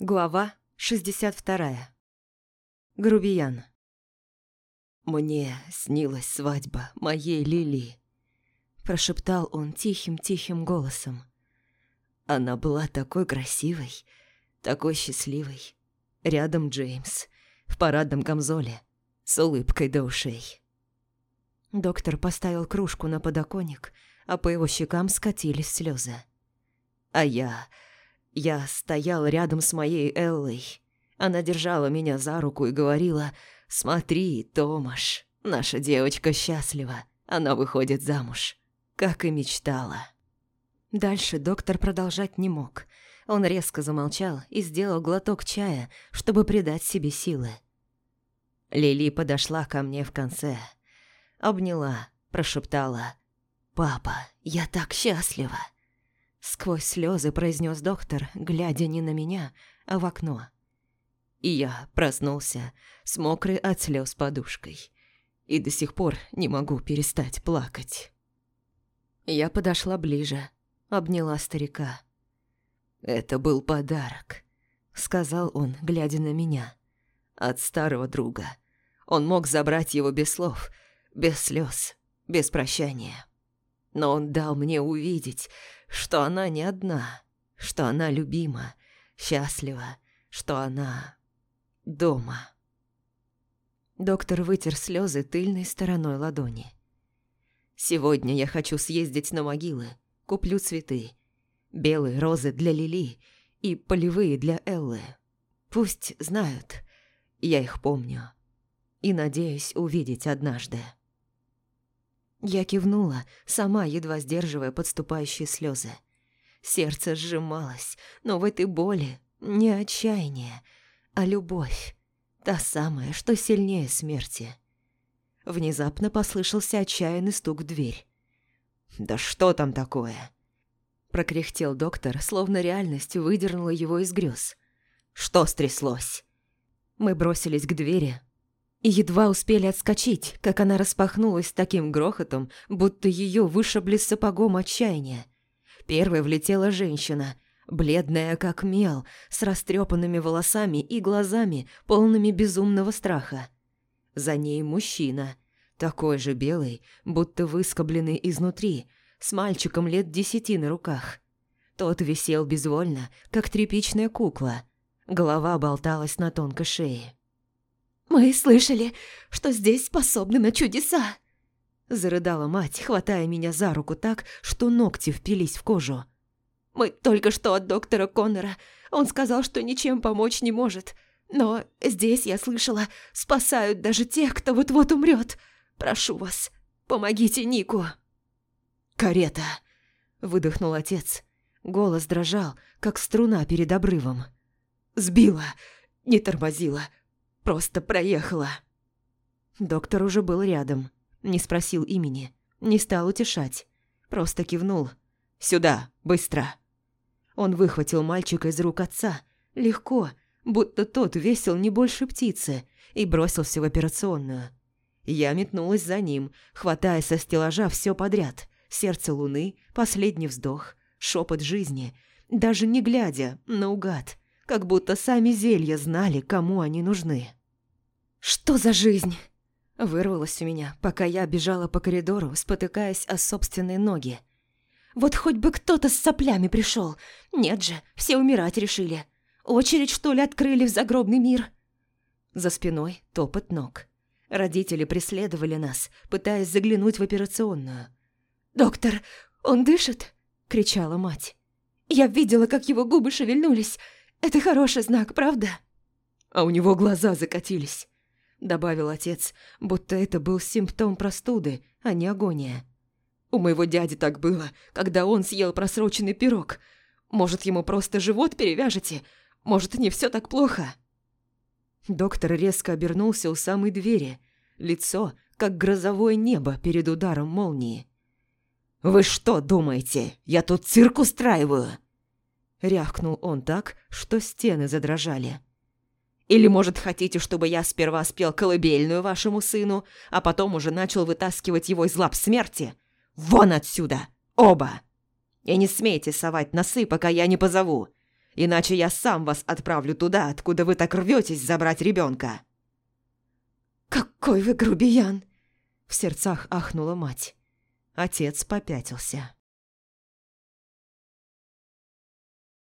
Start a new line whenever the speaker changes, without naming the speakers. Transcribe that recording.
Глава 62. Грубиян.
«Мне снилась свадьба моей Лили», – прошептал он тихим-тихим голосом. Она была такой красивой, такой счастливой. Рядом Джеймс, в парадном камзоле, с улыбкой до ушей.
Доктор поставил кружку на подоконник, а по его щекам скатились слезы.
А я я стоял рядом с моей Эллой. Она держала меня за руку и говорила, «Смотри, Томаш, наша девочка счастлива, она выходит замуж, как и мечтала».
Дальше доктор продолжать не мог. Он резко замолчал и сделал глоток чая, чтобы придать себе силы.
Лили подошла ко мне в конце. Обняла, прошептала, «Папа, я так счастлива!»
Сквозь слезы произнес доктор, глядя не на меня, а в окно.
И я проснулся с мокрой от слез подушкой. И до сих пор не могу перестать плакать.
Я подошла ближе, обняла старика.
«Это был подарок», — сказал он, глядя на меня. «От старого друга. Он мог забрать его без слов, без слез, без прощания. Но он дал мне увидеть, что она не одна, что она любима, счастлива, что она дома.
Доктор вытер слезы тыльной стороной ладони.
«Сегодня я хочу съездить на могилы, куплю цветы. Белые розы для Лили и полевые для Эллы. Пусть знают, я их помню. И надеюсь увидеть однажды».
Я кивнула, сама едва сдерживая подступающие слезы. Сердце сжималось, но в этой боли не отчаяние, а любовь. Та самая, что сильнее смерти. Внезапно послышался отчаянный стук в дверь.
«Да что там такое?»
Прокряхтел доктор, словно реальность выдернула его из грез.
«Что стряслось?»
Мы бросились к двери, и едва успели отскочить, как она распахнулась таким грохотом, будто ее вышибли сапогом отчаяния. Первой влетела женщина, бледная как мел, с растрепанными волосами и глазами, полными безумного страха. За ней мужчина, такой же белый, будто выскобленный изнутри, с мальчиком лет десяти на руках. Тот висел безвольно, как тряпичная кукла. Голова болталась на тонкой шее. «Мы слышали, что здесь способны на чудеса!» Зарыдала мать, хватая меня за руку так, что ногти впились в кожу. «Мы только что от доктора Коннора. Он сказал, что ничем помочь не может. Но здесь, я слышала, спасают даже тех, кто вот-вот умрет. Прошу вас, помогите Нику!»
«Карета!»
– выдохнул отец. Голос дрожал, как струна перед обрывом. «Сбила! Не тормозила! Просто проехала. Доктор уже был рядом. Не спросил имени. Не стал утешать. Просто кивнул. «Сюда, быстро!» Он выхватил мальчика из рук отца. Легко, будто тот весил не больше птицы, и бросился в операционную. Я метнулась за ним, хватая со стеллажа все подряд. Сердце луны, последний вздох, шепот жизни. Даже не глядя, наугад, как будто сами зелья знали, кому они нужны. «Что за жизнь?» Вырвалось у меня, пока я бежала по коридору, спотыкаясь о собственные ноги. «Вот хоть бы кто-то с соплями пришел. Нет же, все умирать решили. Очередь, что ли, открыли в загробный мир?» За спиной топот ног. Родители преследовали нас, пытаясь заглянуть в операционную. «Доктор, он дышит?» – кричала мать. «Я видела, как его губы шевельнулись. Это хороший знак, правда?» А у него глаза закатились. – добавил отец, будто это был симптом простуды, а не агония. «У моего дяди так было, когда он съел просроченный пирог. Может, ему просто живот перевяжете? Может, не все так плохо?» Доктор резко обернулся у самой двери. Лицо, как грозовое небо перед ударом молнии.
«Вы что думаете, я тут цирк устраиваю?»
Рявкнул он так, что стены задрожали. Или, может, хотите, чтобы я сперва спел колыбельную вашему сыну, а потом уже начал вытаскивать его из лап смерти? Вон отсюда! Оба! И не смейте совать носы, пока я не позову. иначе я сам вас отправлю туда, откуда вы так рветесь забрать ребенка.
«Какой вы грубиян!» В сердцах ахнула мать. Отец попятился.